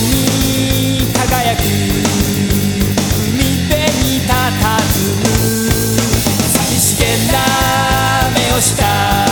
に輝く海辺に佇む寂しげな目をした。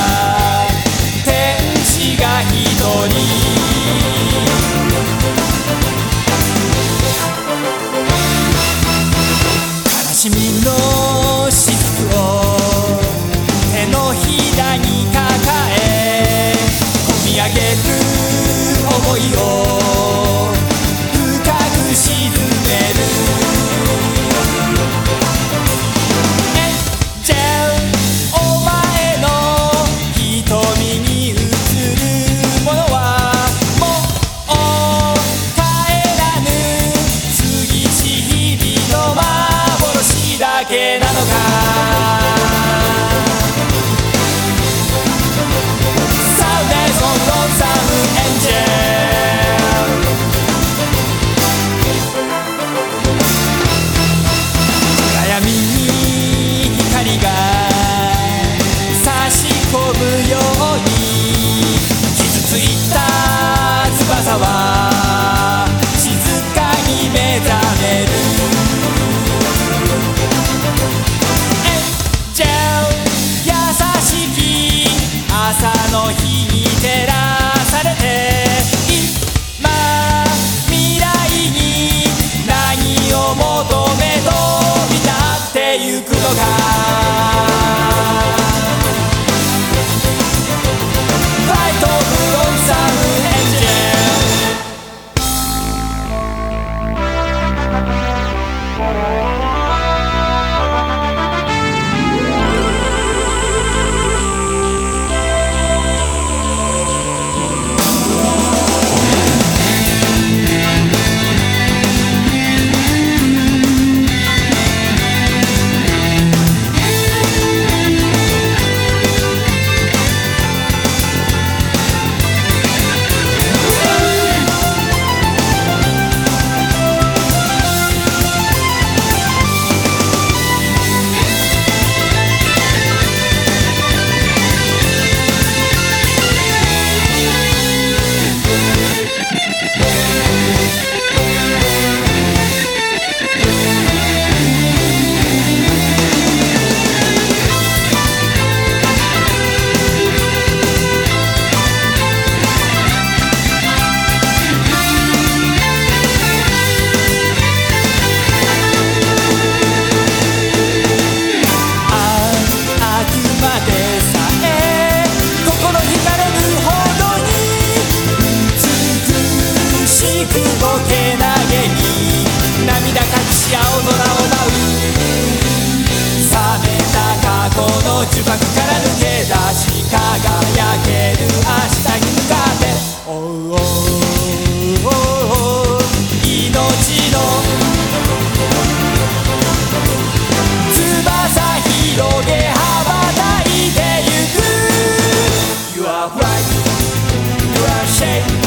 Right, you are shame.